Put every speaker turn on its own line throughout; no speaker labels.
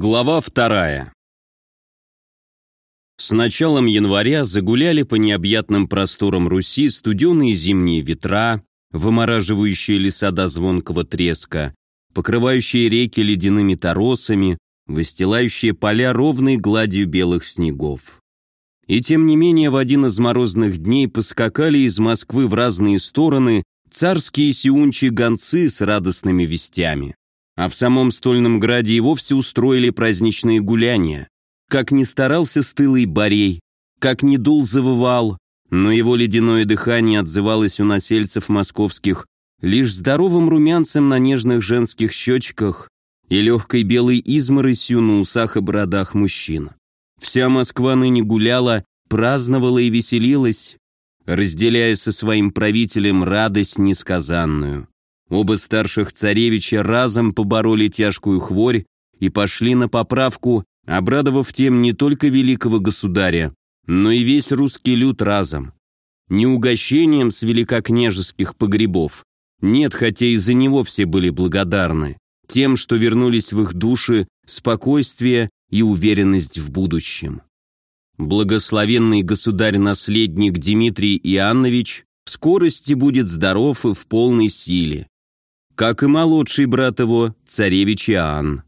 Глава вторая. С началом января загуляли по необъятным просторам Руси студеные зимние ветра, вымораживающие леса до звонкого треска, покрывающие реки ледяными торосами, выстилающие поля ровной гладью белых снегов. И тем не менее в один из морозных дней поскакали из Москвы в разные стороны царские сиунчи гонцы с радостными вестями. А в самом Стольном Граде и вовсе устроили праздничные гуляния. Как ни старался стылый Борей, как ни дул завывал, но его ледяное дыхание отзывалось у насельцев московских лишь здоровым румянцем на нежных женских щечках и легкой белой изморосью на усах и бородах мужчин. Вся Москва ныне гуляла, праздновала и веселилась, разделяя со своим правителем радость несказанную. Оба старших царевича разом побороли тяжкую хворь и пошли на поправку, обрадовав тем не только великого государя, но и весь русский люд разом. Не угощением с великокняжеских погребов, нет, хотя из-за него все были благодарны, тем, что вернулись в их души спокойствие и уверенность в будущем. Благословенный государь-наследник Дмитрий Иоаннович в скорости будет здоров и в полной силе как и молодший брат его, царевич Иоанн.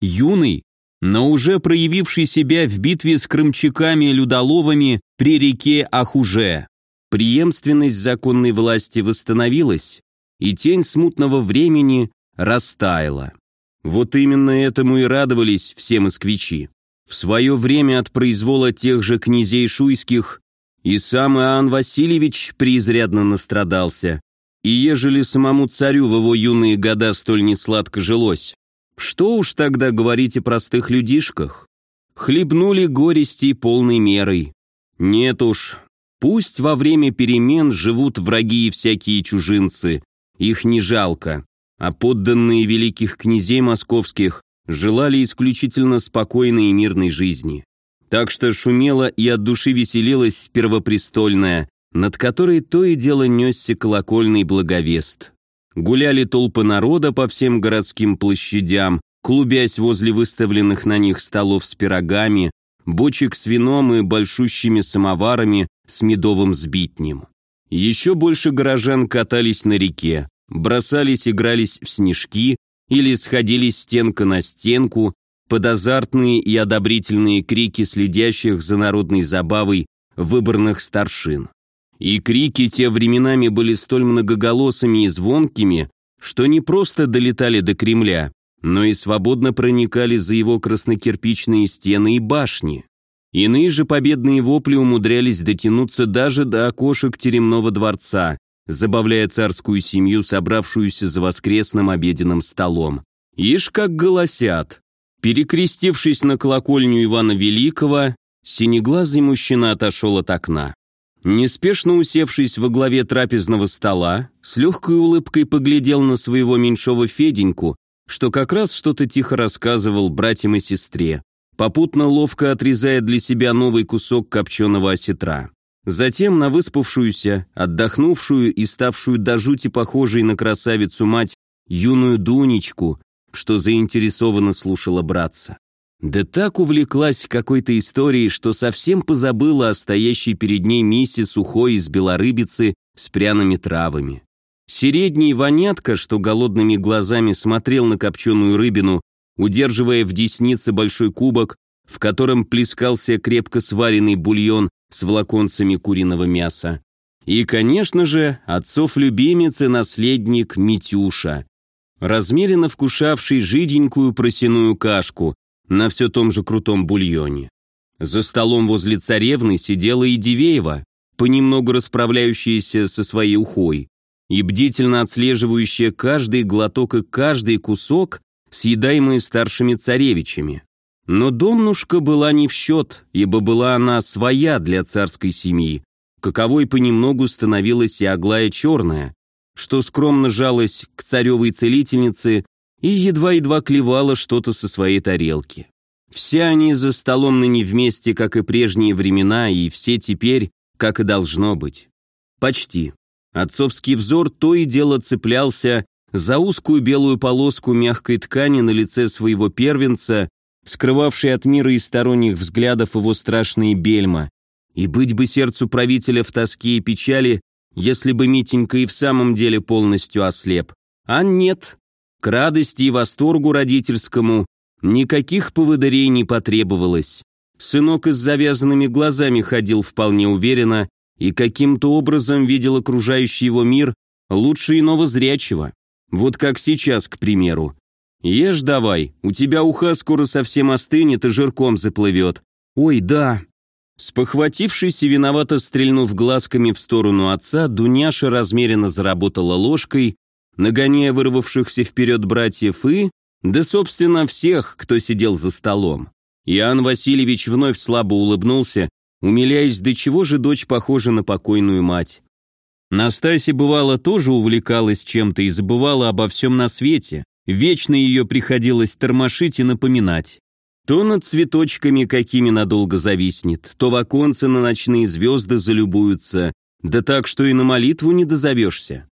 Юный, но уже проявивший себя в битве с крымчаками-людоловами при реке Ахуже. Преемственность законной власти восстановилась, и тень смутного времени растаяла. Вот именно этому и радовались все москвичи. В свое время от произвола тех же князей шуйских и сам Иоанн Васильевич преизрядно настрадался, и ежели самому царю в его юные года столь несладко жилось, что уж тогда говорить о простых людишках? Хлебнули горести полной мерой. Нет уж, пусть во время перемен живут враги и всякие чужинцы, их не жалко, а подданные великих князей московских желали исключительно спокойной и мирной жизни. Так что шумела и от души веселилась первопрестольная, над которой то и дело несся колокольный благовест. Гуляли толпы народа по всем городским площадям, клубясь возле выставленных на них столов с пирогами, бочек с вином и большущими самоварами с медовым сбитнем. Еще больше горожан катались на реке, бросались, игрались в снежки или сходились стенка на стенку под азартные и одобрительные крики следящих за народной забавой выборных старшин. И крики те временами были столь многоголосыми и звонкими, что не просто долетали до Кремля, но и свободно проникали за его краснокирпичные стены и башни. Иные же победные вопли умудрялись дотянуться даже до окошек теремного дворца, забавляя царскую семью, собравшуюся за воскресным обеденным столом. Ишь как голосят. Перекрестившись на колокольню Ивана Великого, синеглазый мужчина отошел от окна. Неспешно усевшись во главе трапезного стола, с легкой улыбкой поглядел на своего меньшого Феденьку, что как раз что-то тихо рассказывал братьям и сестре, попутно ловко отрезая для себя новый кусок копченого осетра. Затем на выспавшуюся, отдохнувшую и ставшую до жути похожей на красавицу мать юную Дунечку, что заинтересованно слушала братца. Да так увлеклась какой-то историей, что совсем позабыла о стоящей перед ней миссис сухой из белорыбицы с пряными травами. Средний вонятка, что голодными глазами смотрел на копченую рыбину, удерживая в деснице большой кубок, в котором плескался крепко сваренный бульон с влаконцами куриного мяса. И, конечно же, отцов любимец и наследник Митюша, размеренно вкушавший жиденькую просяную кашку, на все том же крутом бульоне. За столом возле царевны сидела и Дивеева, понемногу расправляющаяся со своей ухой, и бдительно отслеживающая каждый глоток и каждый кусок, съедаемые старшими царевичами. Но Домнушка была не в счет, ибо была она своя для царской семьи, каковой понемногу становилась и Аглая Черная, что скромно жалась к царевой целительнице и едва-едва клевала что-то со своей тарелки. Все они за столом ныне вместе, как и прежние времена, и все теперь, как и должно быть. Почти. Отцовский взор то и дело цеплялся за узкую белую полоску мягкой ткани на лице своего первенца скрывавший от мира и сторонних взглядов его страшные бельма. И быть бы сердцу правителя в тоске и печали, если бы Митенька и в самом деле полностью ослеп. А нет. К радости и восторгу родительскому никаких поводырей не потребовалось. Сынок с завязанными глазами ходил вполне уверенно и каким-то образом видел окружающий его мир лучше иного зрячего. Вот как сейчас, к примеру. Ешь давай, у тебя уха скоро совсем остынет и жирком заплывет. Ой, да. Спохватившись и виновато стрельнув глазками в сторону отца, Дуняша размеренно заработала ложкой, нагоняя вырвавшихся вперед братьев и, да собственно всех, кто сидел за столом. Иоанн Васильевич вновь слабо улыбнулся, умиляясь, до чего же дочь похожа на покойную мать. Настасья, бывало, тоже увлекалась чем-то и забывала обо всем на свете. Вечно ее приходилось тормошить и напоминать. То над цветочками какими надолго зависнет, то в оконце на ночные звезды залюбуются, да так, что и на молитву не дозовешься.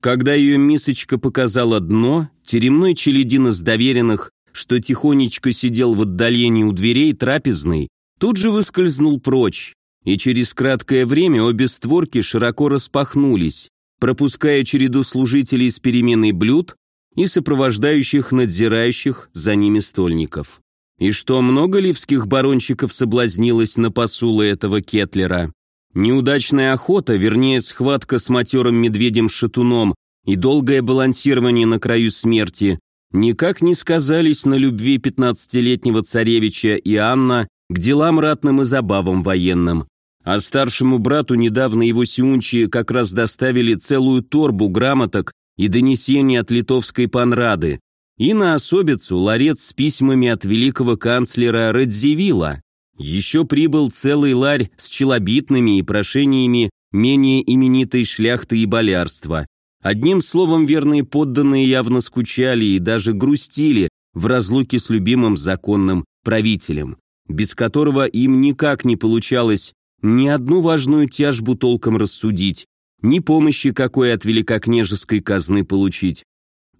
Когда ее мисочка показала дно, теремной челядин из доверенных, что тихонечко сидел в отдалении у дверей трапезной, тут же выскользнул прочь, и через краткое время обе створки широко распахнулись, пропуская череду служителей с переменой блюд и сопровождающих надзирающих за ними стольников. И что, много ливских барончиков соблазнилось на посулы этого Кетлера? Неудачная охота, вернее, схватка с матерым медведем-шатуном и долгое балансирование на краю смерти никак не сказались на любви пятнадцатилетнего царевича и Анна к делам ратным и забавам военным. А старшему брату недавно его сиунчи как раз доставили целую торбу грамоток и донесений от литовской панрады, и на особицу ларец с письмами от великого канцлера Радзивилла. Еще прибыл целый ларь с челобитными и прошениями менее именитой шляхты и болярства. Одним словом, верные подданные явно скучали и даже грустили в разлуке с любимым законным правителем, без которого им никак не получалось ни одну важную тяжбу толком рассудить, ни помощи какой от великокняжеской казны получить,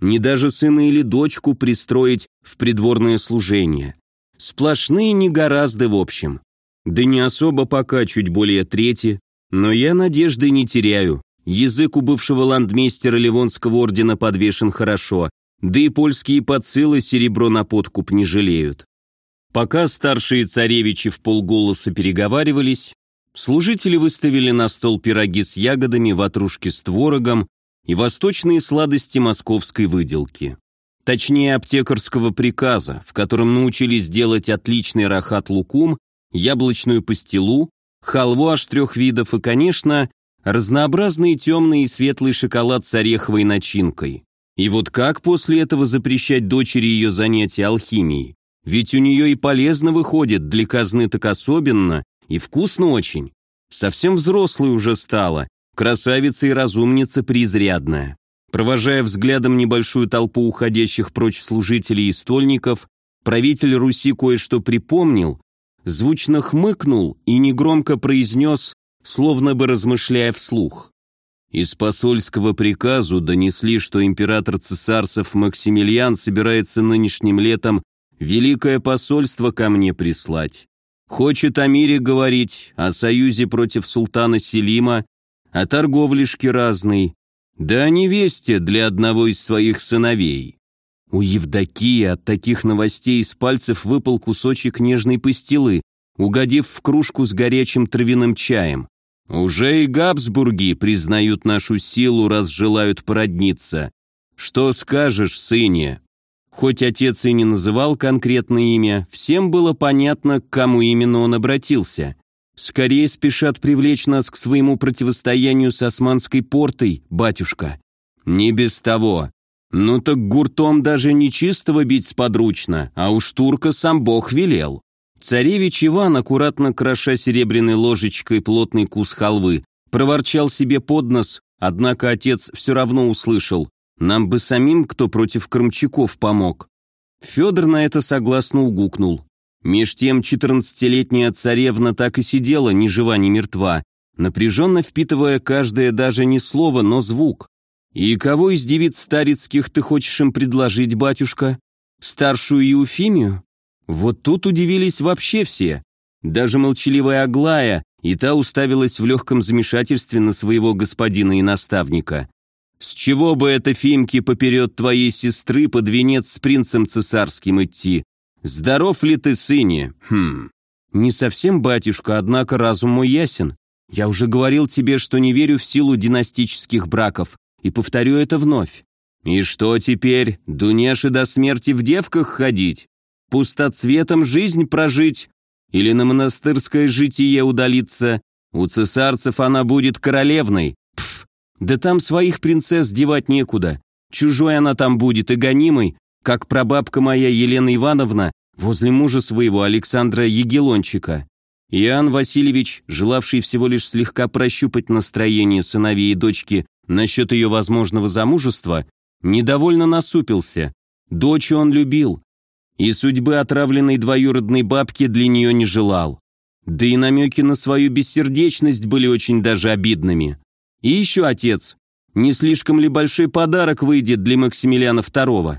ни даже сына или дочку пристроить в придворное служение. Сплошные негоразды в общем. Да не особо пока, чуть более трети, но я надежды не теряю. Язык у бывшего ландмейстера Ливонского ордена подвешен хорошо, да и польские подсылы серебро на подкуп не жалеют. Пока старшие царевичи в полголоса переговаривались, служители выставили на стол пироги с ягодами, ватрушки с творогом и восточные сладости московской выделки точнее аптекарского приказа, в котором научились делать отличный рахат-лукум, яблочную пастилу, халву аж трех видов и, конечно, разнообразный темный и светлый шоколад с ореховой начинкой. И вот как после этого запрещать дочери ее занятия алхимией? Ведь у нее и полезно выходит, для казны так особенно, и вкусно очень. Совсем взрослой уже стала, красавица и разумница преизрядная. Провожая взглядом небольшую толпу уходящих прочь служителей и стольников, правитель Руси кое-что припомнил, звучно хмыкнул и негромко произнес, словно бы размышляя вслух. Из посольского приказу донесли, что император цесарцев Максимилиан собирается нынешним летом великое посольство ко мне прислать. Хочет о мире говорить, о союзе против султана Селима, о торговлишке разной, да невесте для одного из своих сыновей. У Евдокии от таких новостей из пальцев выпал кусочек нежной пастилы, угодив в кружку с горячим травяным чаем. Уже и Габсбурги признают нашу силу, раз желают породниться. Что скажешь, сыне? Хоть отец и не называл конкретное имя, всем было понятно, к кому именно он обратился. Скорее спешат привлечь нас к своему противостоянию с османской портой, батюшка. Не без того. Ну так гуртом даже не чистого бить сподручно, а уж турка сам бог велел. Царевич Иван, аккуратно кроша серебряной ложечкой плотный кус халвы, проворчал себе под нос, однако отец все равно услышал. Нам бы самим кто против крымчаков помог. Федор на это согласно угукнул. Меж тем четырнадцатилетняя царевна так и сидела, ни жива, ни мертва, напряженно впитывая каждое даже не слово, но звук. «И кого из девиц старецких ты хочешь им предложить, батюшка? Старшую Еуфимию?» Вот тут удивились вообще все. Даже молчаливая Аглая, и та уставилась в легком замешательстве на своего господина и наставника. «С чего бы это, Фимки, поперед твоей сестры под венец с принцем цесарским идти? Здоров ли ты, сыне? Хм. Не совсем, батюшка, однако разум мой ясен. Я уже говорил тебе, что не верю в силу династических браков, и повторю это вновь. И что теперь, Дуняши до смерти в девках ходить? Пустоцветом жизнь прожить? Или на монастырское житие удалиться? У цесарцев она будет королевной, да там своих принцесс девать некуда. Чужой она там будет и гонимой, как прабабка моя Елена Ивановна возле мужа своего Александра Егелончика. Иоанн Васильевич, желавший всего лишь слегка прощупать настроение сыновей и дочки насчет ее возможного замужества, недовольно насупился. Дочь он любил, и судьбы отравленной двоюродной бабки для нее не желал. Да и намеки на свою бессердечность были очень даже обидными. И еще, отец, не слишком ли большой подарок выйдет для Максимилиана II?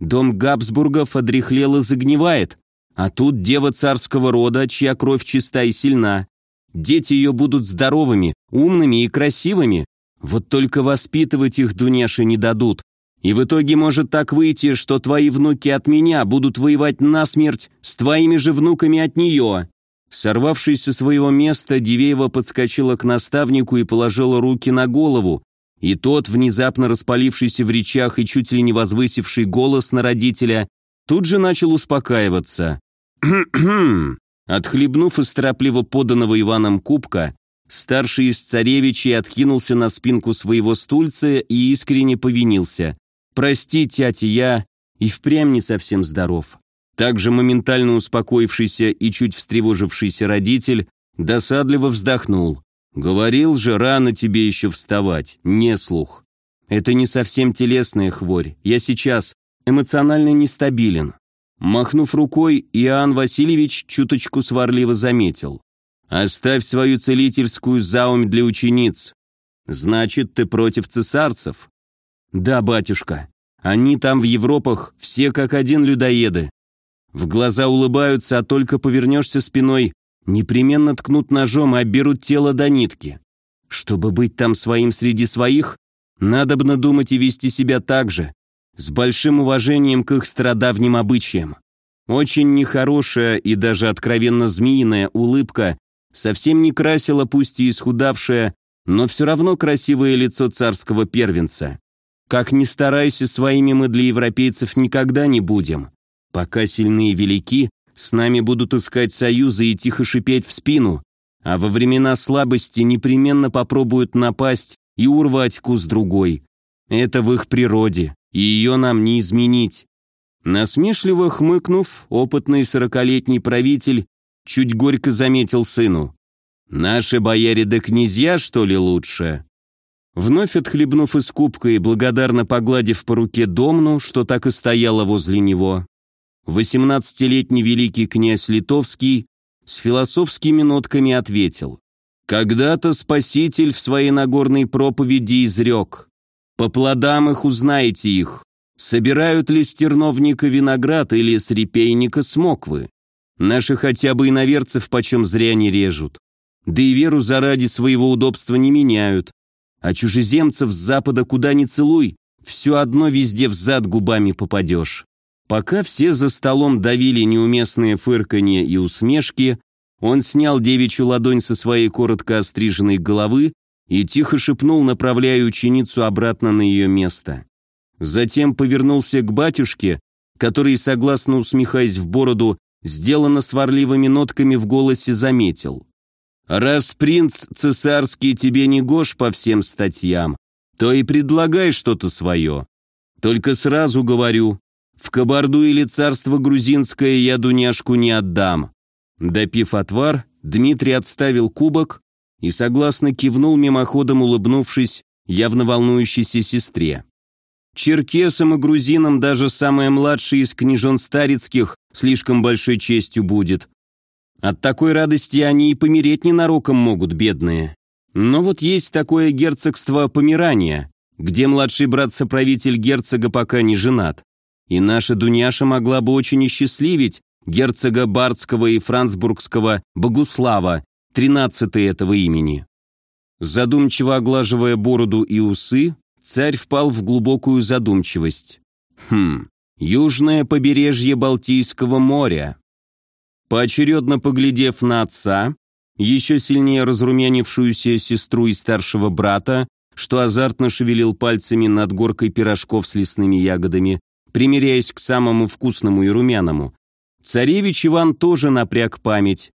Дом Габсбургов одряхлел и загнивает, а тут дева царского рода, чья кровь чиста и сильна. Дети ее будут здоровыми, умными и красивыми. Вот только воспитывать их Дуняши не дадут. И в итоге может так выйти, что твои внуки от меня будут воевать насмерть с твоими же внуками от нее. Сорвавшись со своего места, Дивеева подскочила к наставнику и положила руки на голову, и тот, внезапно распалившийся в речах и чуть ли не возвысивший голос на родителя, тут же начал успокаиваться. Отхлебнув из торопливо поданного Иваном кубка, старший из царевичей откинулся на спинку своего стульца и искренне повинился. «Прости, тятя, я и впрямь не совсем здоров». Также моментально успокоившийся и чуть встревожившийся родитель досадливо вздохнул. «Говорил же, рано тебе еще вставать, не слух. Это не совсем телесная хворь, я сейчас эмоционально нестабилен». Махнув рукой, Иоанн Васильевич чуточку сварливо заметил. «Оставь свою целительскую заумь для учениц. Значит, ты против цесарцев?» «Да, батюшка. Они там в Европах все как один людоеды. В глаза улыбаются, а только повернешься спиной, непременно ткнут ножом и оберут тело до нитки. Чтобы быть там своим среди своих, надо бы надумать и вести себя так же, с большим уважением к их стародавним обычаям. Очень нехорошая и даже откровенно змеиная улыбка совсем не красила пусть и исхудавшее, но все равно красивое лицо царского первенца. Как ни старайся, своими мы для европейцев никогда не будем. Пока сильные велики, с нами будут искать союзы и тихо шипеть в спину, а во времена слабости непременно попробуют напасть и урвать кус другой. Это в их природе, и ее нам не изменить. Насмешливо хмыкнув, опытный сорокалетний правитель чуть горько заметил сыну. «Наши бояре да князья, что ли, лучше?» Вновь отхлебнув из кубка и благодарно погладив по руке домну, что так и стояла возле него, Восемнадцатилетний великий князь Литовский с философскими нотками ответил. «Когда-то Спаситель в своей Нагорной проповеди изрек. По плодам их узнаете их. Собирают ли с терновника виноград или с репейника смоквы? Наши хотя бы иноверцев почем зря не режут. Да и веру заради своего удобства не меняют. А чужеземцев с запада куда ни целуй, все одно везде в зад губами попадешь. Пока все за столом давили неуместные фырканье и усмешки, он снял девичью ладонь со своей коротко остриженной головы и тихо шепнул, направляя ученицу обратно на ее место. Затем повернулся к батюшке, который, согласно усмехаясь в бороду, сделано сварливыми нотками в голосе заметил. «Раз принц цесарский тебе не гош по всем статьям, то и предлагай что-то свое. Только сразу говорю, в Кабарду или царство грузинское я Дуняшку не отдам». Допив отвар, Дмитрий отставил кубок и согласно кивнул мимоходом, улыбнувшись явно волнующейся сестре. Черкесам и грузинам даже самая младшая из княжон старицких слишком большой честью будет. От такой радости они и помереть ненароком могут, бедные. Но вот есть такое герцогство Померания, где младший брат-соправитель герцога пока не женат. И наша Дуняша могла бы очень осчастливить герцога Бардского и Франсбургского Богуслава, тринадцатый этого имени. Задумчиво оглаживая бороду и усы, царь впал в глубокую задумчивость. Хм, южное побережье Балтийского моря. Поочередно поглядев на отца, еще сильнее разрумянившуюся сестру и старшего брата, что азартно шевелил пальцами над горкой пирожков с лесными ягодами, примеряясь к самому вкусному и румяному. Царевич Иван тоже напряг память.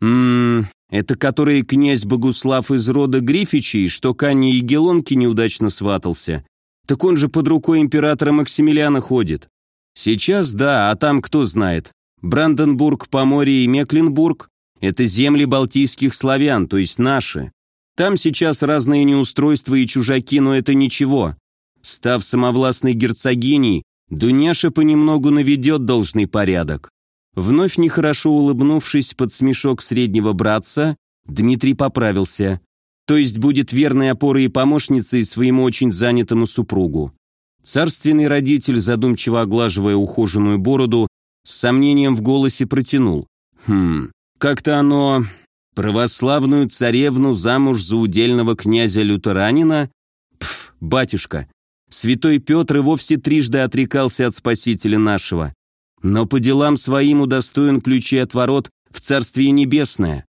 Ммм, это который князь Богуслав из рода Грифичей, что к Анне Егелонке неудачно сватался. Так он же под рукой императора Максимилиана ходит. Сейчас да, а там кто знает. Бранденбург, Поморье и Мекленбург – это земли балтийских славян, то есть наши. Там сейчас разные неустройства и чужаки, но это ничего. Став самовластной герцогиней, Дуняша понемногу наведет должный порядок. Вновь нехорошо улыбнувшись под смешок среднего братца, Дмитрий поправился. То есть будет верной опорой и помощницей своему очень занятому супругу. Царственный родитель, задумчиво оглаживая ухоженную бороду, с сомнением в голосе протянул. «Хм, как-то оно... Православную царевну замуж за удельного князя-лютеранина? Пф, батюшка, святой Петр и вовсе трижды отрекался от спасителя нашего но по делам своим удостоен ключи от ворот в Царствие Небесное.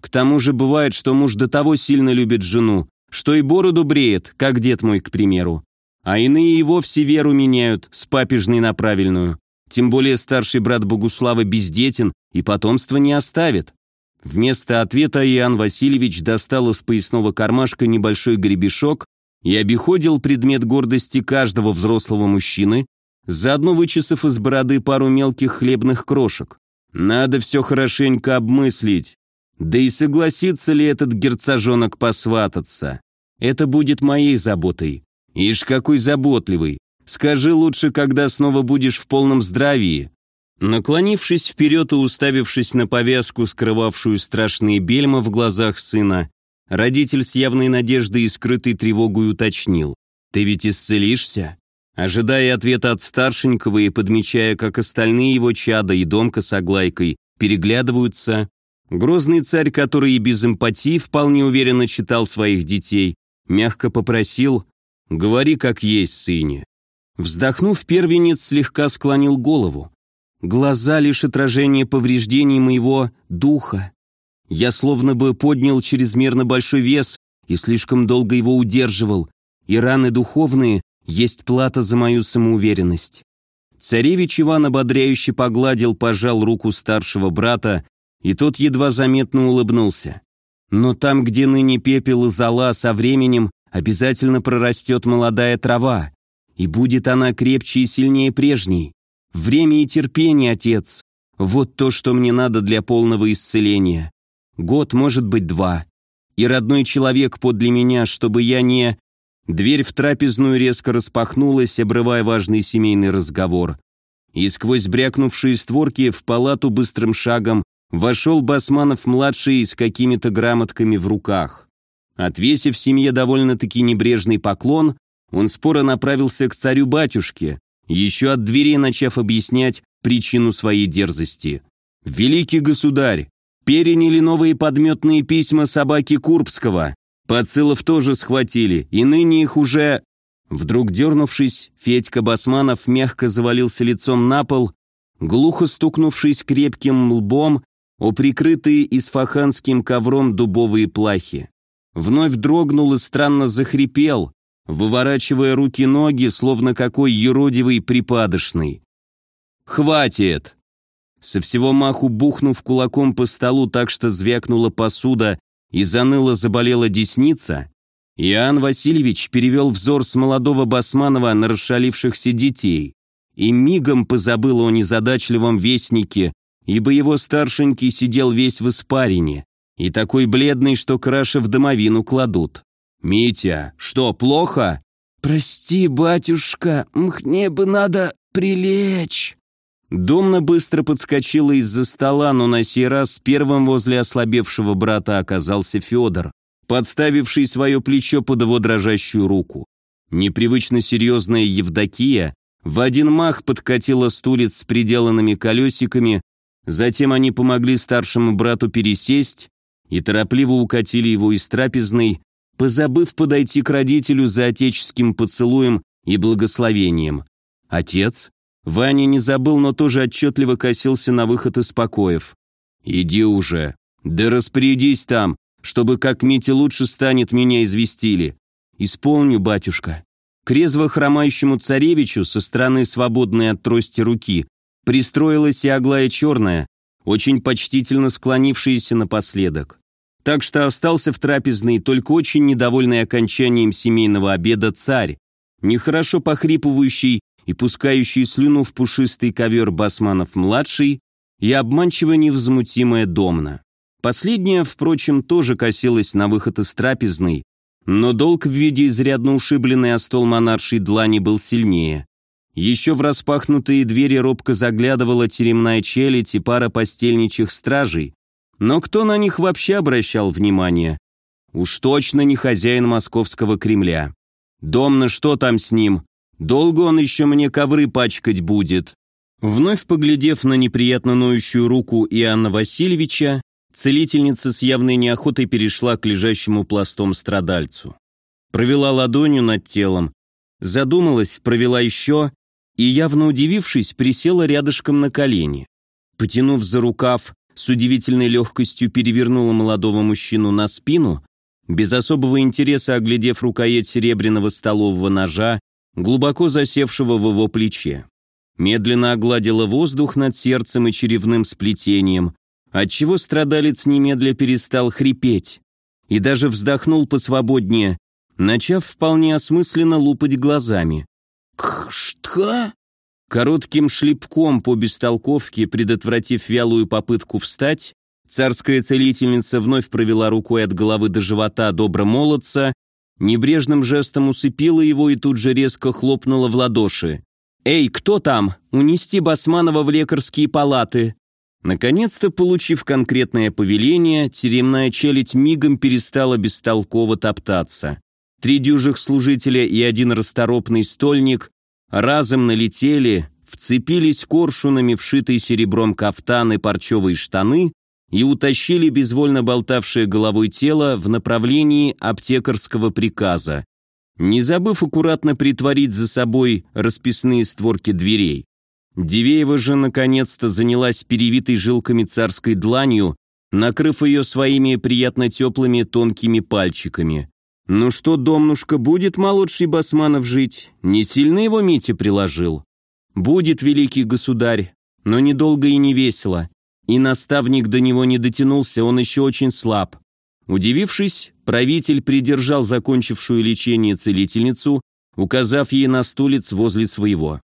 К тому же бывает, что муж до того сильно любит жену, что и бороду бреет, как дед мой, к примеру. А иные и вовсе веру меняют с папежной на правильную. Тем более старший брат Богуслава бездетен и потомства не оставит. Вместо ответа Иоанн Васильевич достал из поясного кармашка небольшой гребешок и обиходил предмет гордости каждого взрослого мужчины, заодно вычесав из бороды пару мелких хлебных крошек. Надо все хорошенько обмыслить. Да и согласится ли этот герцожонок посвататься? Это будет моей заботой. Ишь, какой заботливый. Скажи лучше, когда снова будешь в полном здравии. Наклонившись вперед и уставившись на повязку, скрывавшую страшные бельма в глазах сына, родитель с явной надеждой и скрытой тревогой уточнил. «Ты ведь исцелишься?» Ожидая ответа от старшенького и подмечая, как остальные его чада и Домка с Аглайкой переглядываются, грозный царь, который и без эмпатии вполне уверенно читал своих детей, мягко попросил «Говори как есть, сыне». Вздохнув, первенец слегка склонил голову. Глаза лишь отражение повреждений моего духа. Я словно бы поднял чрезмерно большой вес и слишком долго его удерживал, и раны духовные есть плата за мою самоуверенность. Царевич Иван ободряюще погладил, пожал руку старшего брата, и тот едва заметно улыбнулся. Но там, где ныне пепел и зола, со временем обязательно прорастет молодая трава, и будет она крепче и сильнее прежней. Время и терпение, отец. Вот то, что мне надо для полного исцеления. Год, может быть, два. И родной человек подле меня, чтобы я не... Дверь в трапезную резко распахнулась, обрывая важный семейный разговор. И сквозь брякнувшие створки в палату быстрым шагом вошел Басманов-младший с какими-то грамотками в руках. Отвесив семье довольно-таки небрежный поклон, он споро направился к царю-батюшке, еще от двери начав объяснять причину своей дерзости. «Великий государь, переняли новые подметные письма собаки Курбского, Подсылов тоже схватили, и ныне их уже... Вдруг дернувшись, Федька Басманов мягко завалился лицом на пол, глухо стукнувшись крепким лбом о прикрытые исфаханским ковром дубовые плахи. Вновь дрогнул и странно захрипел, выворачивая руки-ноги, словно какой юродивый припадочный. «Хватит!» Со всего маху бухнув кулаком по столу так, что звякнула посуда и заныла заболела десница, Иоанн Васильевич перевел взор с молодого Басманова на расшалившихся детей и мигом позабыл о незадачливом вестнике, ибо его старшенький сидел весь в испарине и такой бледный, что краши в домовину кладут. «Митя, что, плохо?»
«Прости, батюшка, мне бы надо прилечь».
Домна быстро подскочила из-за стола, но на сей раз первым возле ослабевшего брата оказался Федор, подставивший свое плечо под его дрожащую руку. Непривычно серьезная Евдокия в один мах подкатила стулец с приделанными колесиками, Затем они помогли старшему брату пересесть и торопливо укатили его из трапезной, позабыв подойти к родителю за отеческим поцелуем и благословением. Отец? Ваня не забыл, но тоже отчетливо косился на выход из покоев. «Иди уже. Да распорядись там, чтобы как Мите лучше станет, меня известили. Исполню, батюшка». К резво хромающему царевичу со стороны свободной от трости руки пристроилась и Аглая Черная, очень почтительно склонившаяся напоследок. Так что остался в трапезной только очень недовольный окончанием семейного обеда царь, нехорошо похрипывающий и пускающий слюну в пушистый ковер Басманов-младший и обманчиво невозмутимая Домна. Последняя, впрочем, тоже косилась на выход из трапезной, но долг в виде изрядно ушибленной о стол монаршей длани был сильнее. Еще в распахнутые двери робко заглядывала теремная челядь и пара постельничих стражей. Но кто на них вообще обращал внимание? Уж точно не хозяин московского Кремля. Домна, что там с ним? Долго он еще мне ковры пачкать будет? Вновь поглядев на неприятно ноющую руку Иоанна Васильевича, целительница с явной неохотой перешла к лежащему пластом страдальцу. Провела ладонью над телом, задумалась, провела еще и, явно удивившись, присела рядышком на колени. Потянув за рукав, с удивительной легкостью перевернула молодого мужчину на спину, без особого интереса оглядев рукоять серебряного столового ножа, глубоко засевшего в его плече. Медленно огладила воздух над сердцем и черевным сплетением, отчего страдалец немедля перестал хрипеть и даже вздохнул посвободнее, начав вполне осмысленно лупать глазами. «Кшта?» Коротким шлепком по бестолковке, предотвратив вялую попытку встать, царская целительница вновь провела рукой от головы до живота добромолодца, небрежным жестом усыпила его и тут же резко хлопнула в ладоши. «Эй, кто там? Унести Басманова в лекарские палаты!» Наконец-то, получив конкретное повеление, тюремная челядь мигом перестала бестолково топтаться. Три дюжих служителя и один расторопный стольник разом налетели, вцепились коршунами вшитые серебром кафтан и парчевые штаны и утащили безвольно болтавшее головой тело в направлении аптекарского приказа, не забыв аккуратно притворить за собой расписные створки дверей. Дивеева же наконец-то занялась перевитой жилками царской дланью, накрыв ее своими приятно теплыми тонкими пальчиками. «Ну что, домнушка, будет молодший Басманов жить? Не сильно его Митя приложил?» «Будет, великий государь, но недолго и не весело. И наставник до него не дотянулся, он еще очень слаб». Удивившись, правитель придержал закончившую лечение целительницу, указав ей на стулец возле своего.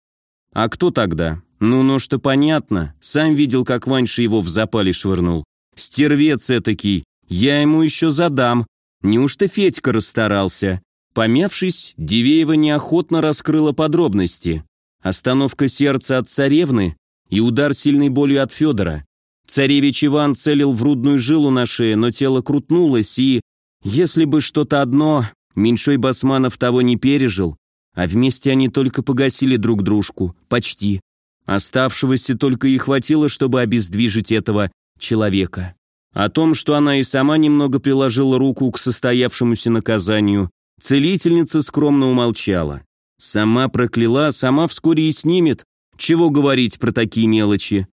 «А кто тогда?» «Ну, ну что понятно. Сам видел, как Ваньша его в запале швырнул. Стервец этакий. Я ему еще задам. Неужто Федька расстарался? Помявшись, Дивеева неохотно раскрыла подробности. Остановка сердца от царевны и удар сильной болью от Федора. Царевич Иван целил в рудную жилу на шее, но тело крутнулось, и... Если бы что-то одно, Меньшой Басманов того не пережил, а вместе они только погасили друг дружку, почти. Оставшегося только и хватило, чтобы обездвижить этого человека. О том, что она и сама немного приложила руку к состоявшемуся наказанию, целительница скромно умолчала. Сама прокляла, сама вскоре и снимет. Чего говорить про такие мелочи?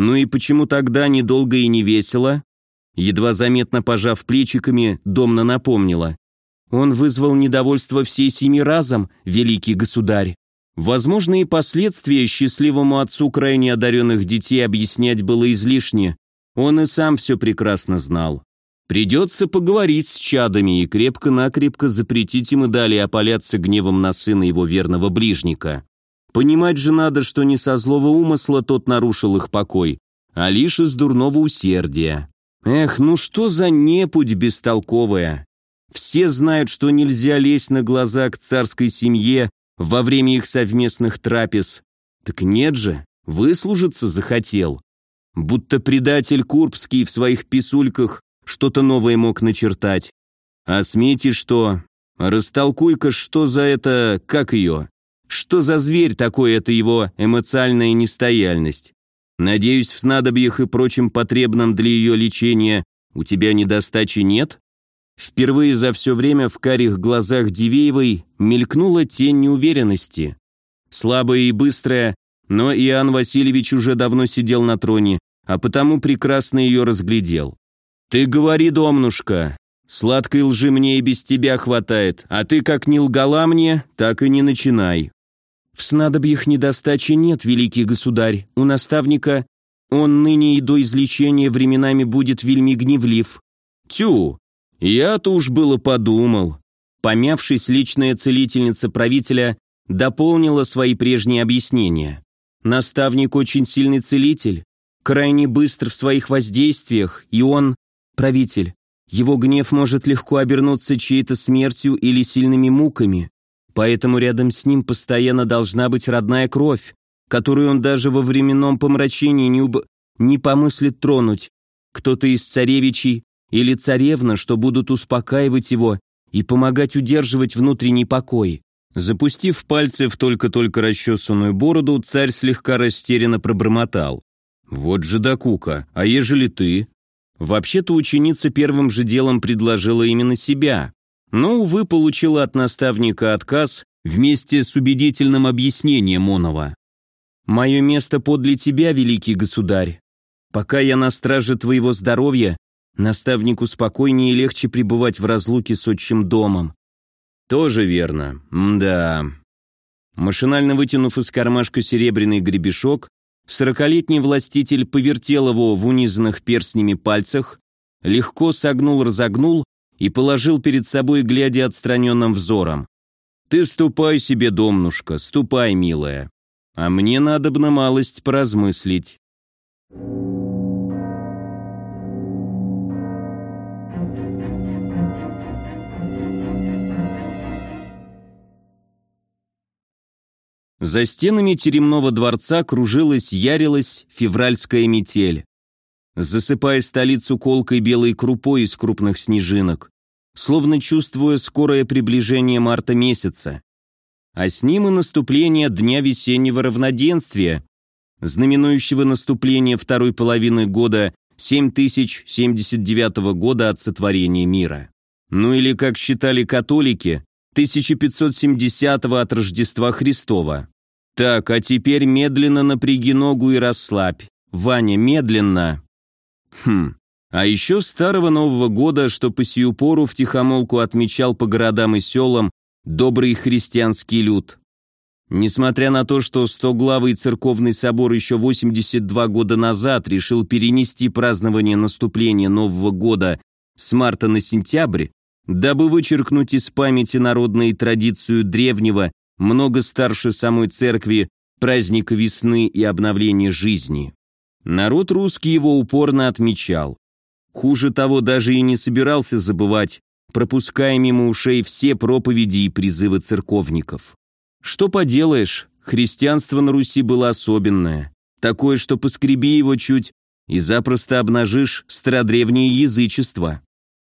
Ну и почему тогда недолго и не весело? Едва заметно пожав плечиками, Домна напомнила. Он вызвал недовольство всей семи разом, великий государь. Возможные последствия счастливому отцу крайне одаренных детей объяснять было излишне, он и сам все прекрасно знал. Придется поговорить с чадами и крепко-накрепко запретить им и далее опаляться гневом на сына его верного ближника. Понимать же надо, что не со злого умысла тот нарушил их покой, а лишь из дурного усердия. Эх, ну что за непуть бестолковая. Все знают, что нельзя лезть на глаза к царской семье во время их совместных трапез. Так нет же, выслужиться захотел будто предатель Курбский в своих писульках что-то новое мог начертать. А Смити что? Растолкуй-ка, что за это, как ее? Что за зверь такой это его эмоциональная нестояльность? Надеюсь, в снадобьях и прочем потребном для ее лечения у тебя недостачи нет?» Впервые за все время в карих глазах Дивеевой мелькнула тень неуверенности. Слабая и быстрая, но Иоанн Васильевич уже давно сидел на троне, а потому прекрасно ее разглядел. «Ты говори, домнушка, сладкой лжи мне и без тебя хватает, а ты как не лгала мне, так и не начинай».
«В снадобьях недостачи нет, великий государь, у наставника он ныне и до излечения временами будет вельми гневлив».
«Тю, я-то уж было подумал».
Помявшись, личная целительница правителя дополнила свои прежние объяснения. Наставник очень сильный целитель, крайне быстр в своих воздействиях, и он – правитель. Его гнев может легко обернуться чьей-то смертью или сильными муками, поэтому рядом с ним постоянно должна быть родная кровь, которую он даже во временном помрачении не, уб... не помыслит тронуть. Кто-то из царевичей или царевна, что будут успокаивать его и помогать удерживать внутренний покой. Запустив пальцы в только-только расчесанную бороду, царь слегка растерянно пробормотал. «Вот же докука, а ежели ты?» Вообще-то ученица первым же делом предложила именно себя, но, увы, получила от наставника отказ вместе с убедительным объяснением Онова. «Мое место подле тебя, великий государь. Пока я на страже твоего здоровья, наставнику спокойнее и легче пребывать в разлуке с отчим домом.
Тоже верно. Да. Машинально вытянув из кармашка серебряный гребешок, сорокалетний властитель повертел его в унизанных перстнями пальцах, легко согнул-разогнул и положил перед собой, глядя отстраненным взором. «Ты ступай себе, домнушка, ступай, милая. А мне надо бы на малость поразмыслить». За стенами теремного дворца кружилась, ярилась февральская метель, засыпая столицу колкой белой крупой из крупных снежинок, словно чувствуя скорое приближение марта месяца. А с ним и наступление дня весеннего равноденствия, знаменующего наступление второй половины года 7079 года от сотворения мира. Ну или, как считали католики, 1570 от Рождества Христова. Так, а теперь медленно напряги ногу и расслабь. Ваня, медленно. Хм, а еще старого Нового года, что по сию пору втихомолку отмечал по городам и селам добрый христианский люд. Несмотря на то, что стоглавый церковный собор еще 82 года назад решил перенести празднование наступления Нового года с марта на сентябрь, дабы вычеркнуть из памяти народной традицию древнего, много старше самой церкви, праздника весны и обновления жизни. Народ русский его упорно отмечал. Хуже того, даже и не собирался забывать, пропуская мимо ушей все проповеди и призывы церковников. Что поделаешь, христианство на Руси было особенное, такое, что поскреби его чуть и запросто обнажишь стародревнее язычество.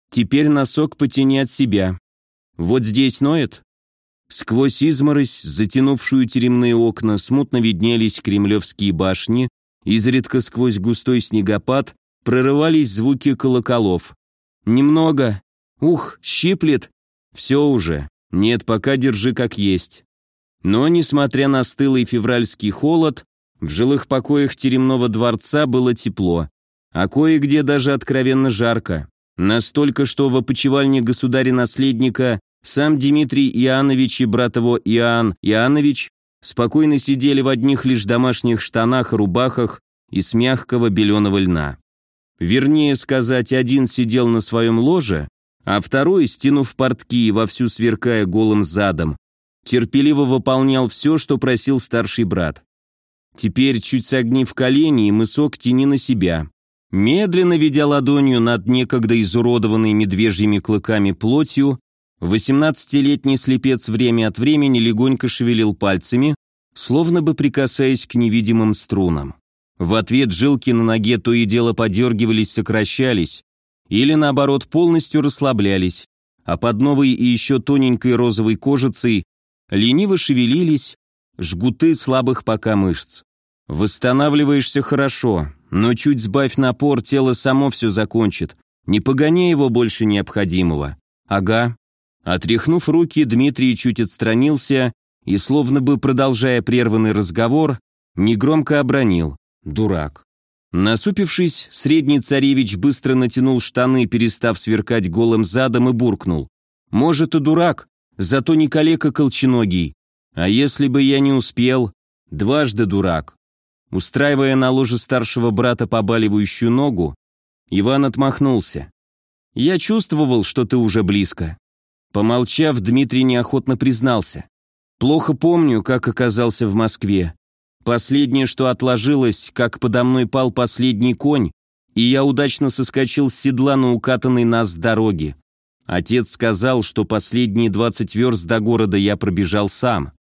Теперь носок потяни от себя. Вот здесь ноет? Сквозь изморозь, затянувшую теремные окна, смутно виднелись кремлевские башни, изредка сквозь густой снегопад прорывались звуки колоколов. Немного. Ух, щиплет. Все уже. Нет, пока держи как есть. Но, несмотря на стылый февральский холод, в жилых покоях теремного дворца было тепло, а кое-где даже откровенно жарко. Настолько, что в опочивальне государя-наследника сам Дмитрий Иоаннович и брат его Иоанн Иоаннович спокойно сидели в одних лишь домашних штанах и рубахах из мягкого беленого льна. Вернее сказать, один сидел на своем ложе, а второй, стянув портки и вовсю сверкая голым задом, терпеливо выполнял все, что просил старший брат. Теперь, чуть согнив колени, и мысок тяни на себя. Медленно ведя ладонью над некогда изуродованной медвежьими клыками плотью, восемнадцатилетний слепец время от времени легонько шевелил пальцами, словно бы прикасаясь к невидимым струнам. В ответ жилки на ноге то и дело подергивались, сокращались, или наоборот полностью расслаблялись, а под новой и еще тоненькой розовой кожицей лениво шевелились жгуты слабых пока мышц.
«Восстанавливаешься хорошо, но чуть сбавь напор, тело само все закончит. Не погони его больше необходимого». «Ага». Отряхнув руки, Дмитрий чуть отстранился и, словно бы продолжая прерванный разговор, негромко обронил «Дурак». Насупившись, средний царевич быстро натянул штаны, перестав сверкать голым задом, и буркнул. «Может, и дурак, зато не калека колченогий. А если бы я не успел, дважды дурак». Устраивая на ложе старшего брата побаливающую ногу, Иван отмахнулся. «Я чувствовал, что ты уже близко». Помолчав, Дмитрий неохотно признался. «Плохо помню, как оказался в Москве. Последнее, что отложилось, как подо мной пал последний конь, и я удачно соскочил с седла на укатанной нас дороге. Отец сказал, что последние двадцать верст до города я пробежал сам.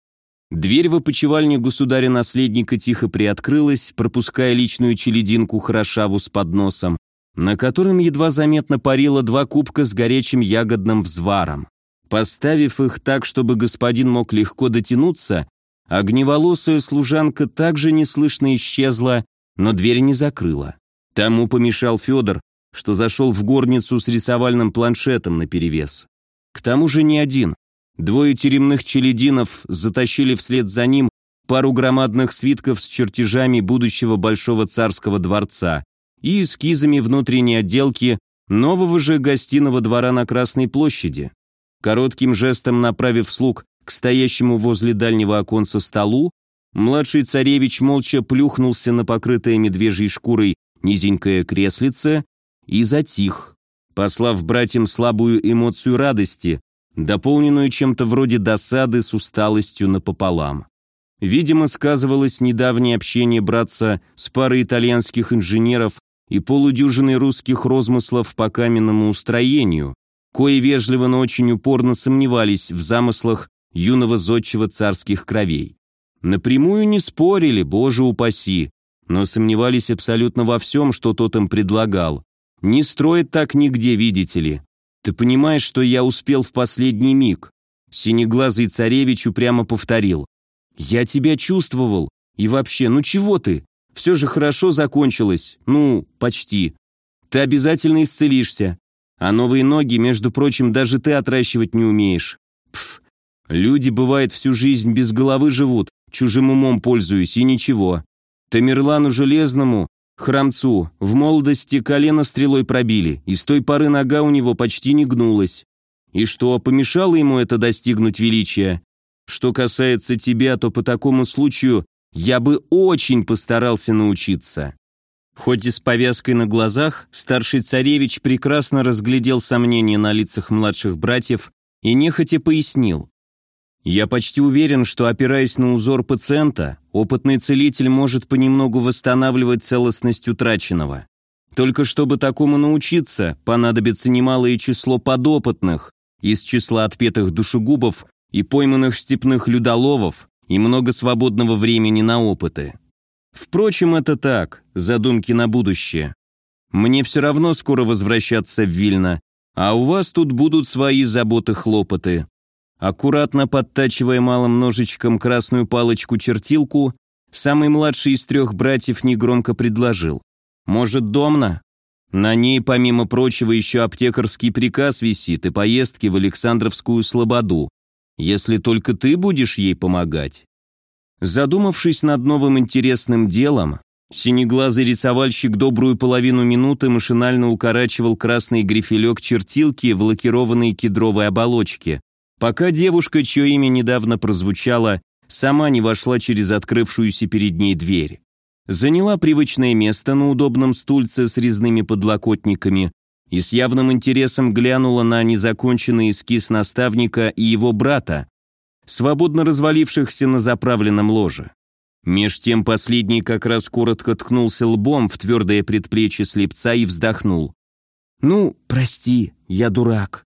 Дверь в опочивальне государя-наследника тихо приоткрылась, пропуская личную челединку Хорошаву с подносом, на котором едва заметно парило два кубка с горячим ягодным взваром. Поставив их так, чтобы господин мог легко дотянуться, Огневолосая служанка также неслышно исчезла, но дверь не закрыла. Тому помешал Федор, что зашел в горницу с рисовальным планшетом наперевес. К тому же не один. Двое теремных челядинов затащили вслед за ним пару громадных свитков с чертежами будущего Большого царского дворца и эскизами внутренней отделки нового же гостиного двора на Красной площади. Коротким жестом направив слуг к стоящему возле дальнего оконца столу, младший царевич молча плюхнулся на покрытое медвежьей шкурой низенькое креслице и затих, послав братьям слабую эмоцию радости, дополненную чем-то вроде досады с усталостью напополам. Видимо, сказывалось недавнее общение братца с парой итальянских инженеров и полудюжиной русских розмыслов по каменному устроению, кои вежливо, но очень упорно сомневались в замыслах юного зодчего царских кровей. Напрямую не спорили, боже упаси, но сомневались абсолютно во всем, что тот им предлагал. Не строит так нигде, видите ли. Ты понимаешь, что я успел в последний миг? Синеглазый царевич упрямо повторил. Я тебя чувствовал. И вообще, ну чего ты? Все же хорошо закончилось. Ну, почти. Ты обязательно исцелишься. А новые ноги, между прочим, даже ты отращивать не умеешь. Пф, Люди, бывает, всю жизнь без головы живут, чужим умом пользуясь, и ничего. Тамерлану Железному, храмцу, в молодости колено стрелой пробили, и с той поры нога у него почти не гнулась. И что, помешало ему это достигнуть величия? Что касается тебя, то по такому случаю я бы очень постарался научиться». Хоть и с повязкой на глазах, старший царевич прекрасно разглядел сомнения на лицах младших братьев и нехотя пояснил. Я почти уверен, что, опираясь на узор пациента, опытный целитель может понемногу восстанавливать целостность утраченного. Только чтобы такому научиться, понадобится немалое число подопытных из числа отпетых душегубов и пойманных степных людоловов и много свободного времени на опыты. Впрочем, это так, задумки на будущее. Мне все равно скоро возвращаться в Вильно, а у вас тут будут свои заботы-хлопоты. Аккуратно подтачивая малым ножичком красную палочку-чертилку, самый младший из трех братьев негромко предложил. «Может, домна?» На ней, помимо прочего, еще аптекарский приказ висит и поездки в Александровскую Слободу, если только ты будешь ей помогать. Задумавшись над новым интересным делом, синеглазый рисовальщик добрую половину минуты машинально укорачивал красный грифелек чертилки в лакированной кедровой оболочке, пока девушка, чье имя недавно прозвучало, сама не вошла через открывшуюся перед ней дверь. Заняла привычное место на удобном стульце с резными подлокотниками и с явным интересом глянула на незаконченный эскиз наставника и его брата, свободно развалившихся на заправленном ложе. Меж тем последний как раз коротко ткнулся лбом в твердое предплечье слепца и вздохнул. «Ну, прости, я дурак.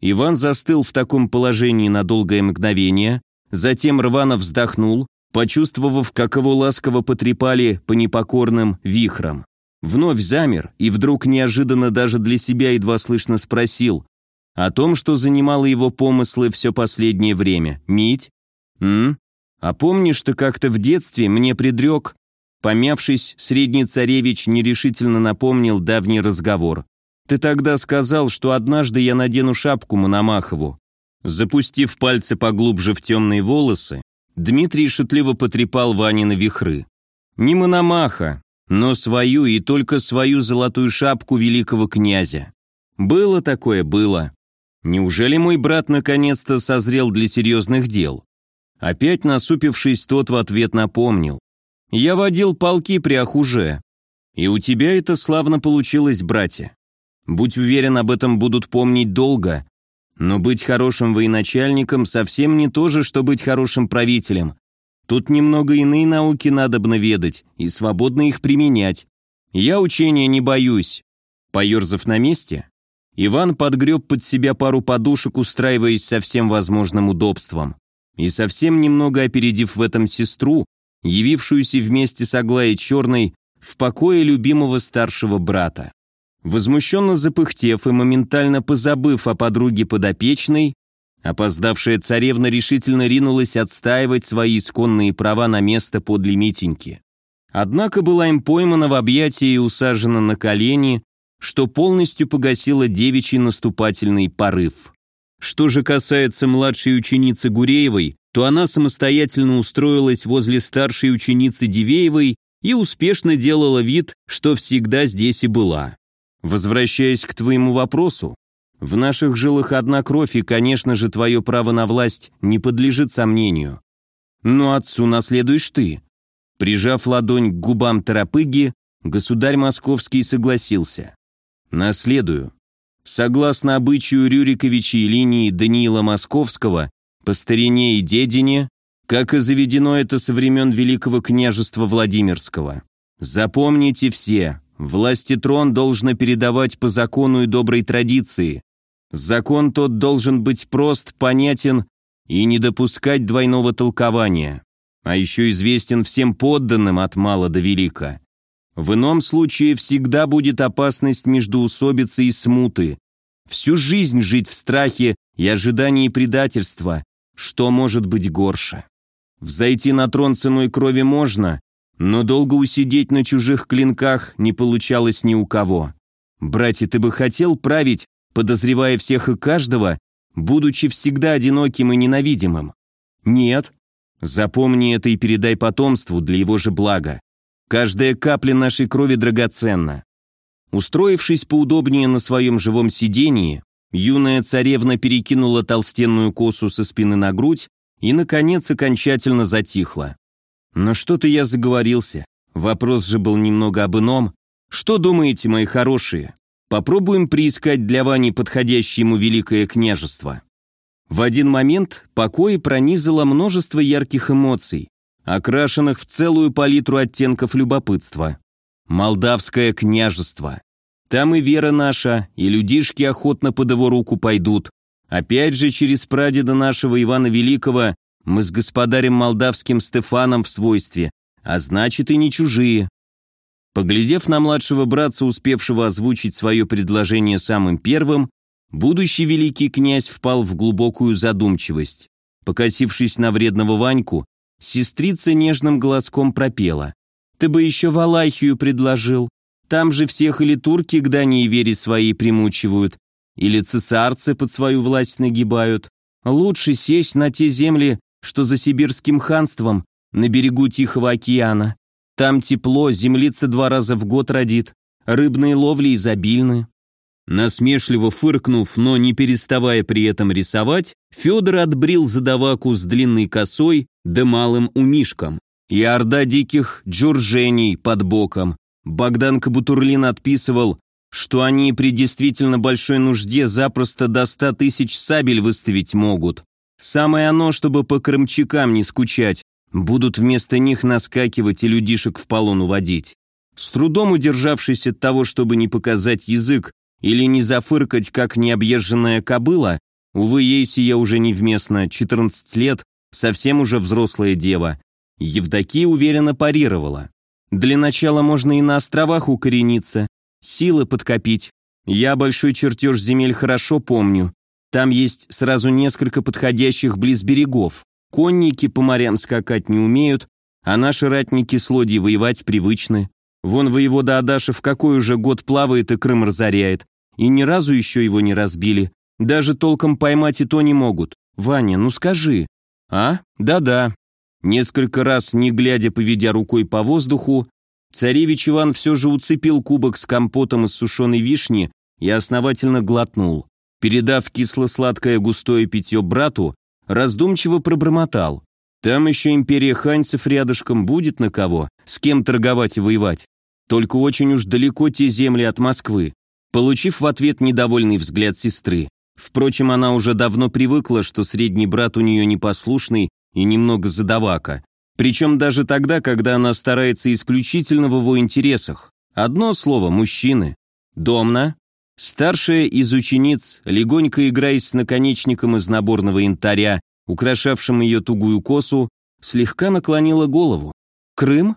Иван застыл в таком положении на долгое мгновение, затем рвано вздохнул, почувствовав, как его ласково потрепали по непокорным вихрам. Вновь замер и вдруг неожиданно даже для себя едва слышно спросил о том, что занимало его помыслы все последнее время. «Мить? М? А помнишь, ты как-то в детстве мне предрек, Помявшись, средний царевич нерешительно напомнил давний разговор. «Ты тогда сказал, что однажды я надену шапку Мономахову». Запустив пальцы поглубже в темные волосы, Дмитрий шутливо потрепал Ванина вихры. «Не Мономаха, но свою и только свою золотую шапку великого князя. Было такое, было. Неужели мой брат наконец-то созрел для серьезных дел?» Опять насупившись, тот в ответ напомнил. «Я водил полки при Ахуже. И у тебя это славно получилось, братья. Будь уверен, об этом будут помнить долго. Но быть хорошим военачальником совсем не то же, что быть хорошим правителем. Тут немного иные науки надобно ведать и свободно их применять. Я учения не боюсь». Поерзав на месте, Иван подгреб под себя пару подушек, устраиваясь со всем возможным удобством и совсем немного опередив в этом сестру, явившуюся вместе с Аглаей Черной в покое любимого старшего брата. Возмущенно запыхтев и моментально позабыв о подруге подопечной, опоздавшая царевна решительно ринулась отстаивать свои исконные права на место подле Митеньки. Однако была им поймана в объятия и усажена на колени, что полностью погасило девичий наступательный порыв. Что же касается младшей ученицы Гуреевой, то она самостоятельно устроилась возле старшей ученицы Дивеевой и успешно делала вид, что всегда здесь и была. Возвращаясь к твоему вопросу, в наших жилах одна кровь, и, конечно же, твое право на власть не подлежит сомнению. Но отцу наследуешь ты. Прижав ладонь к губам Тарапыги, государь московский согласился. Наследую. Согласно обычаю Рюриковичей линии Даниила Московского, по старине и дедине, как и заведено это со времен Великого княжества Владимирского. Запомните все, власти трон должно передавать по закону и доброй традиции. Закон тот должен быть прост, понятен и не допускать двойного толкования, а еще известен всем подданным от мала до велика. В ином случае всегда будет опасность междоусобицы и смуты. Всю жизнь жить в страхе и ожидании предательства, что может быть горше. Взойти на трон ценой крови можно, но долго усидеть на чужих клинках не получалось ни у кого. Братья, ты бы хотел править, подозревая всех и каждого, будучи всегда одиноким и ненавидимым? Нет. Запомни это и передай потомству для его же блага. Каждая капля нашей крови драгоценна. Устроившись поудобнее на своем живом сидении, юная царевна перекинула толстенную косу со спины на грудь и, наконец, окончательно затихла. Но что-то я заговорился. Вопрос же был немного об ином. Что думаете, мои хорошие? Попробуем приискать для Вани подходящее ему великое княжество. В один момент покой пронизало множество ярких эмоций, окрашенных в целую палитру оттенков любопытства. Молдавское княжество. Там и вера наша, и людишки охотно под его руку пойдут. Опять же, через прадеда нашего Ивана Великого мы с господарем молдавским Стефаном в свойстве, а значит и не чужие. Поглядев на младшего братца, успевшего озвучить свое предложение самым первым, будущий великий князь впал в глубокую задумчивость. Покосившись на вредного Ваньку, Сестрица нежным голоском пропела. «Ты бы еще Валахию предложил. Там же всех или турки к Дании вере своей примучивают, или цесарцы под свою власть нагибают. Лучше сесть на те земли, что за сибирским ханством, на берегу Тихого океана. Там тепло, землица два раза в год родит, рыбные ловли изобильны. Насмешливо фыркнув, но не переставая при этом рисовать, Федор отбрил задаваку с длинной косой да малым умишком. И орда диких джуржений под боком. Богдан Кабутурлин отписывал, что они при действительно большой нужде запросто до ста тысяч сабель выставить могут. Самое оно, чтобы по крымчакам не скучать, будут вместо них наскакивать и людишек в полон уводить. С трудом удержавшись от того, чтобы не показать язык, или не зафыркать, как необъезженная кобыла, увы, ей сия уже невместно, 14 лет, совсем уже взрослая дева. Евдокия уверенно парировала. Для начала можно и на островах укорениться, силы подкопить. Я большой чертеж земель хорошо помню. Там есть сразу несколько подходящих близ берегов. Конники по морям скакать не умеют, А наши ратники с лодьей воевать привычны. Вон воевода Адашев какой уже год плавает и Крым разоряет. И ни разу еще его не разбили. Даже толком поймать и то не могут. Ваня, ну скажи. А? Да-да. Несколько раз, не глядя, поведя рукой по воздуху, царевич Иван все же уцепил кубок с компотом из сушеной вишни и основательно глотнул. Передав кисло-сладкое густое питье брату, раздумчиво пробормотал. Там еще империя ханьцев рядышком будет на кого, с кем торговать и воевать. Только очень уж далеко те земли от Москвы. Получив в ответ недовольный взгляд сестры. Впрочем, она уже давно привыкла, что средний брат у нее непослушный и немного задавака. Причем даже тогда, когда она старается исключительно в его интересах. Одно слово – мужчины. Домна. Старшая из учениц, легонько играясь с наконечником из наборного янтаря, украшавшим ее тугую косу, слегка наклонила голову. Крым?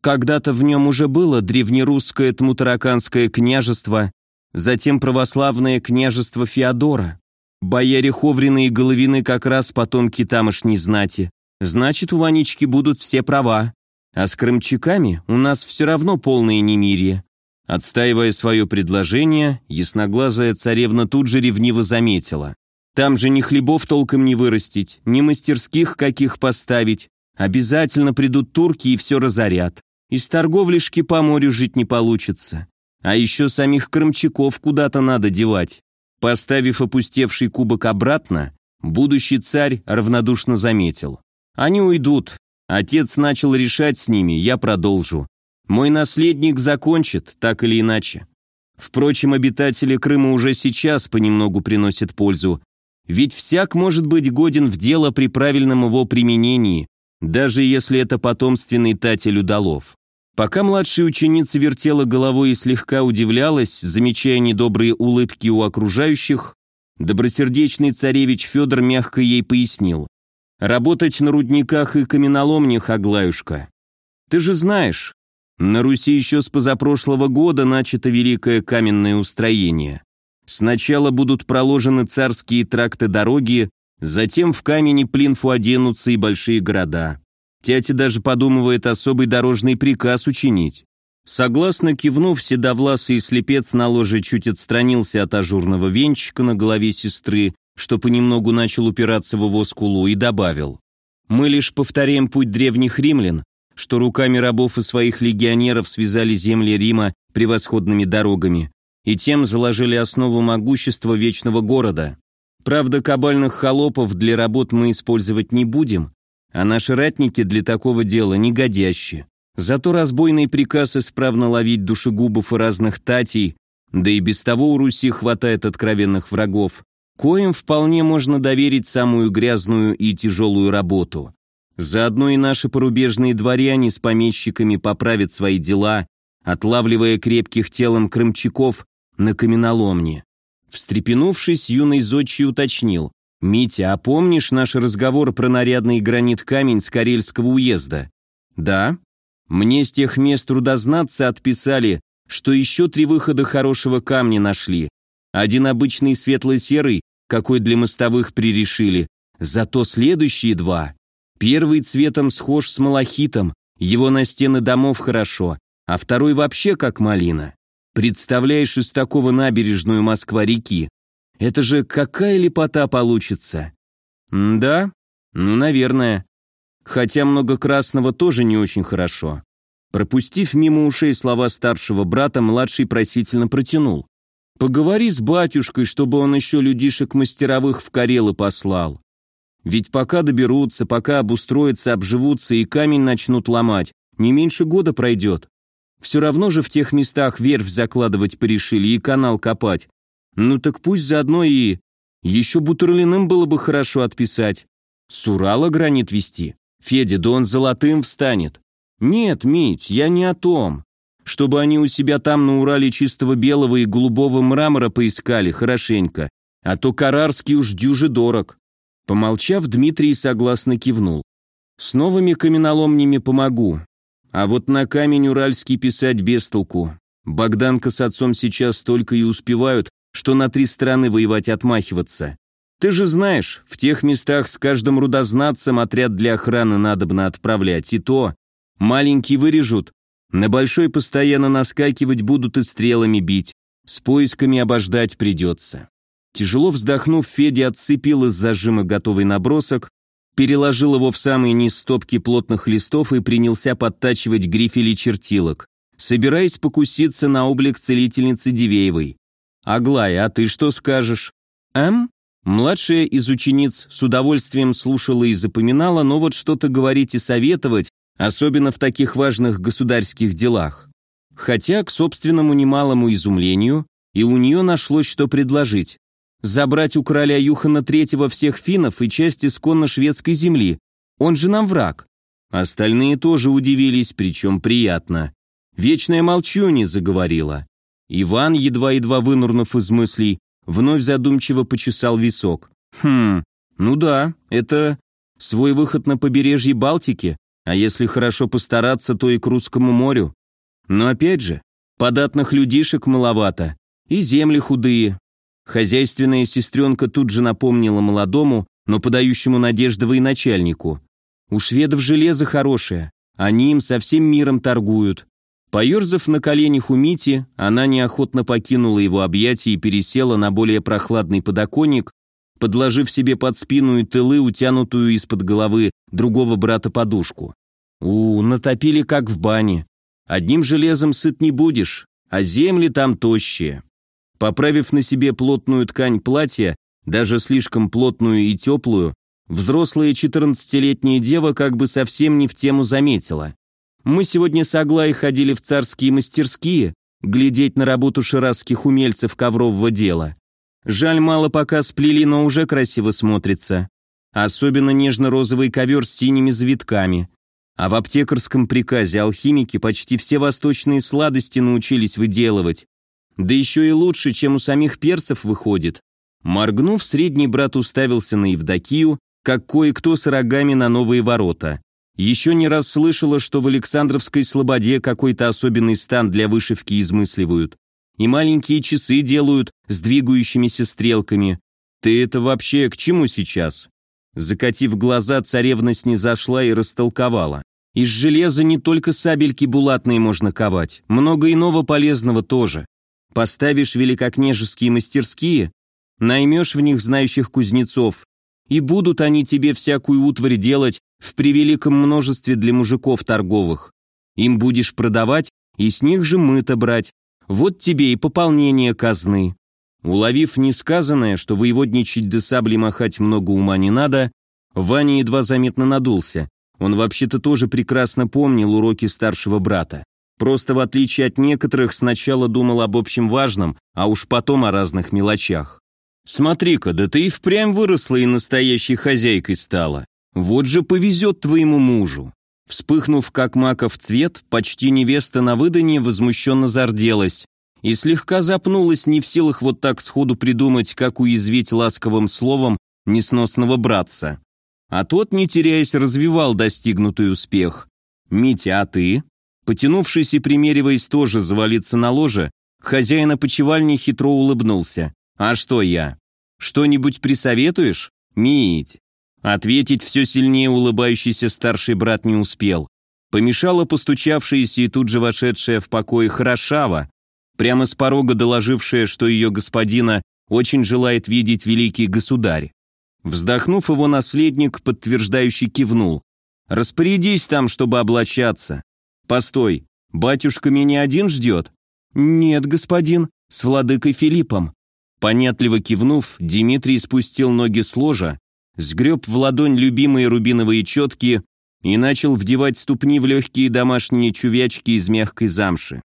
Когда-то в нем уже было древнерусское Тмутараканское княжество, затем православное княжество Феодора. Бояре Ховрины и Головины как раз потомки тамошней знати. Значит, у Ванечки будут все права. А с крымчаками у нас все равно полное немирие. Отстаивая свое предложение, ясноглазая царевна тут же ревниво заметила. Там же ни хлебов толком не вырастить, ни мастерских каких поставить. Опять придут турки и все разорят. Из торговлишки по морю жить не получится. А еще самих крымчаков куда-то надо девать. Поставив опустевший кубок обратно, будущий царь равнодушно заметил. Они уйдут. Отец начал решать с ними, я продолжу. Мой наследник закончит, так или иначе. Впрочем, обитатели Крыма уже сейчас понемногу приносят пользу, ведь всяк может быть годен в дело при правильном его применении, даже если это потомственный татель удалов. Пока младшая ученица вертела головой и слегка удивлялась, замечая недобрые улыбки у окружающих, добросердечный царевич Федор мягко ей пояснил. «Работать на рудниках и каменоломнях, Аглаюшка. Ты же знаешь, на Руси еще с позапрошлого года начато великое каменное устроение. Сначала будут проложены царские тракты дороги, затем в камени плинфу оденутся и большие города. Тятя даже подумывает особый дорожный приказ учинить. Согласно кивнув, седовласый слепец на ложе чуть отстранился от ажурного венчика на голове сестры, что понемногу начал упираться в его скулу, и добавил. «Мы лишь повторяем путь древних римлян, что руками рабов и своих легионеров связали земли Рима превосходными дорогами, и тем заложили основу могущества вечного города. Правда, кабальных холопов для работ мы использовать не будем, а наши ратники для такого дела негодящие. Зато разбойный приказ исправно ловить душегубов и разных татей, да и без того у Руси хватает откровенных врагов, коим вполне можно доверить самую грязную и тяжелую работу. Заодно и наши порубежные дворяне с помещиками поправят свои дела, отлавливая крепких телом крымчаков на каменоломне. Встрепенувшись, юный зодчий уточнил. «Митя, а помнишь наш разговор про нарядный гранит камень с Карельского уезда?» «Да». «Мне с тех мест трудознатцы отписали, что еще три выхода хорошего камня нашли. Один обычный светло-серый, какой для мостовых прирешили, зато следующие два. Первый цветом схож с малахитом, его на стены домов хорошо, а второй вообще как малина. Представляешь из такого набережную Москва-реки? Это же какая лепота получится. М да? Ну, наверное. Хотя много красного тоже не очень хорошо. Пропустив мимо ушей слова старшего брата, младший просительно протянул. «Поговори с батюшкой, чтобы он еще людишек мастеровых в Карелы послал. Ведь пока доберутся, пока обустроятся, обживутся и камень начнут ломать, не меньше года пройдет. Все равно же в тех местах верфь закладывать порешили и канал копать. Ну так пусть заодно и... Еще Бутурлиным было бы хорошо отписать. С Урала гранит вести. Федя, да он золотым встанет. Нет, Мить, я не о том. Чтобы они у себя там на Урале чистого белого и голубого мрамора поискали хорошенько. А то Карарский уж дюже дорог. Помолчав, Дмитрий согласно кивнул. С новыми каменоломнями помогу. А вот на камень уральский писать без толку. Богданка с отцом сейчас только и успевают, что на три страны воевать отмахиваться.
Ты же знаешь, в тех местах с каждым рудознатцем отряд для охраны надобно отправлять, и то маленький вырежут, на большой постоянно наскакивать будут и стрелами бить, с поисками обождать придется. Тяжело вздохнув, Федя отцепил из зажима готовый набросок, переложил его в самый низ стопки плотных листов и принялся подтачивать грифели чертилок, собираясь покуситься на облик целительницы Дивеевой. «Аглая, а ты что скажешь?» «Эм?» Младшая из учениц с удовольствием слушала и запоминала, но вот что-то говорить и советовать, особенно в таких важных государских делах. Хотя, к собственному немалому изумлению, и у нее нашлось что предложить забрать у короля Юхана Третьего всех финнов и часть исконно шведской земли. Он же нам враг. Остальные тоже удивились, причем приятно. Вечная молчунья заговорила. Иван, едва-едва вынурнув из мыслей, вновь задумчиво почесал висок. Хм, ну да, это свой выход на побережье Балтики, а если хорошо постараться, то и к Русскому морю. Но опять же, податных людишек маловато, и земли худые, Хозяйственная сестренка тут же напомнила молодому, но подающему надежды военачальнику. У шведов железо хорошее, они им со всем миром торгуют. Поерзав на коленях у Мити, она неохотно покинула его объятия и пересела на более прохладный подоконник, подложив себе под спину и тылы, утянутую из-под головы другого брата подушку. У, натопили как в бане. Одним железом сыт не будешь, а земли там тощие. Поправив на себе плотную ткань платья, даже слишком плотную и теплую, взрослая 14-летняя дева как бы совсем не в тему заметила. Мы сегодня с Аглаей ходили в царские мастерские, глядеть на работу ширазских умельцев коврового дела. Жаль, мало пока сплели, но уже красиво смотрится. Особенно нежно-розовый ковер с синими завитками. А в аптекарском приказе алхимики почти все восточные сладости научились выделывать. Да еще и лучше, чем у самих перцев выходит. Моргнув, средний брат уставился на Евдокию, как кое-кто с рогами на новые ворота. Еще не раз слышала, что в Александровской слободе какой-то особенный стан для вышивки измысливают. И маленькие часы делают с двигающимися стрелками. Ты это вообще к чему сейчас? Закатив глаза, царевна снизошла и растолковала. Из железа не только сабельки булатные можно ковать, много иного полезного тоже. Поставишь великокняжеские мастерские, наймешь в них знающих кузнецов, и будут они тебе всякую утварь делать в превеликом множестве для мужиков торговых. Им будешь продавать, и с них же мыто брать. Вот тебе и пополнение казны». Уловив несказанное, что воеводничать до сабли махать много ума не надо, Ваня едва заметно надулся. Он вообще-то тоже прекрасно помнил уроки старшего брата. Просто в отличие от некоторых сначала думал об общем важном, а уж потом о разных мелочах. «Смотри-ка, да ты и впрямь выросла и настоящей хозяйкой стала. Вот же повезет твоему мужу». Вспыхнув, как маков цвет, почти невеста на выданье возмущенно зарделась и слегка запнулась, не в силах вот так сходу придумать, как уязвить ласковым словом несносного братца. А тот, не теряясь, развивал достигнутый успех. «Митя, а ты?» Потянувшись и примериваясь тоже завалиться на ложе, хозяин опочивальни хитро улыбнулся. «А что я? Что-нибудь присоветуешь? Мить!» Ответить все сильнее улыбающийся старший брат не успел. Помешала постучавшаяся и тут же вошедшая в покой Хорошава, прямо с порога доложившая, что ее господина очень желает видеть великий государь. Вздохнув, его наследник, подтверждающий кивнул. «Распорядись там, чтобы облачаться. «Постой, батюшка меня один ждет?» «Нет, господин, с владыкой Филиппом». Понятливо кивнув, Дмитрий спустил ноги с ложа, сгреб в ладонь любимые рубиновые четки и начал вдевать ступни в легкие домашние чувячки из мягкой замши.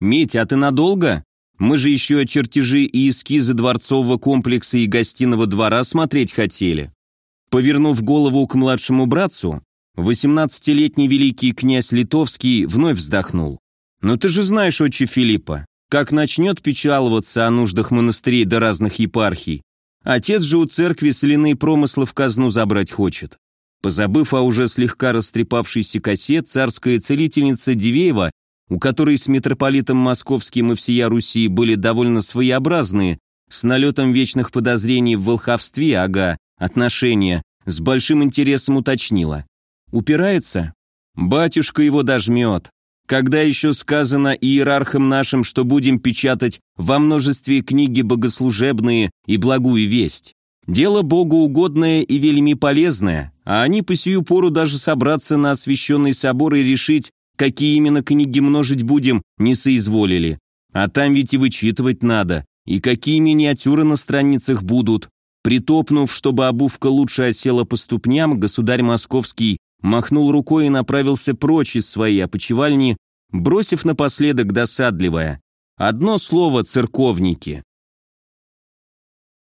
«Митя, а ты надолго? Мы же еще чертежи и эскизы дворцового комплекса и гостиного двора смотреть хотели». Повернув голову к младшему братцу, Восемнадцатилетний великий князь Литовский вновь вздохнул. «Но ты же знаешь, отче Филиппа, как начнет печаловаться о нуждах монастырей до разных епархий. Отец же у церкви соляные промыслы в казну забрать хочет». Позабыв о уже слегка растрепавшейся косе, царская целительница Дивеева, у которой с митрополитом московским и всея Руси были довольно своеобразные,
с налетом вечных подозрений в волховстве, ага, отношения, с большим интересом уточнила. Упирается? Батюшка его дожмет. Когда еще сказано иерархам нашим, что будем печатать во множестве книги богослужебные и благую весть? Дело Богу угодное и вельми полезное, а они по сию пору даже собраться на освященный собор и решить, какие именно книги множить будем, не соизволили. А там ведь и вычитывать надо, и какие миниатюры на страницах будут. Притопнув, чтобы обувка лучше осела по ступням, государь московский махнул рукой и направился прочь из своей опочивальни, бросив напоследок досадливое. Одно слово «церковники».